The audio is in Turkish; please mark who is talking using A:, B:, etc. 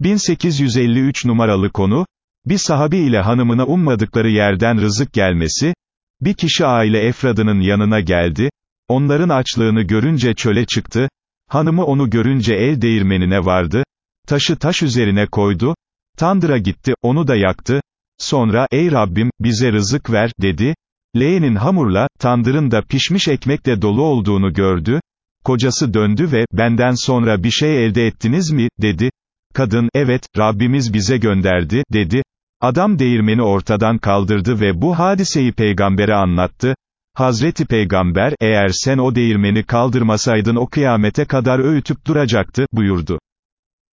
A: 1853 numaralı konu, bir sahabi ile hanımına ummadıkları yerden rızık gelmesi, bir kişi aile efradının yanına geldi, onların açlığını görünce çöle çıktı, hanımı onu görünce el değirmenine vardı, taşı taş üzerine koydu, tandıra gitti, onu da yaktı, sonra, ey Rabbim, bize rızık ver, dedi, leğenin hamurla, tandırın da pişmiş ekmekle dolu olduğunu gördü, kocası döndü ve, benden sonra bir şey elde ettiniz mi, dedi, kadın, evet, Rabbimiz bize gönderdi, dedi, adam değirmeni ortadan kaldırdı ve bu hadiseyi peygambere anlattı, Hazreti Peygamber, eğer sen o değirmeni kaldırmasaydın o kıyamete kadar öğütüp duracaktı, buyurdu.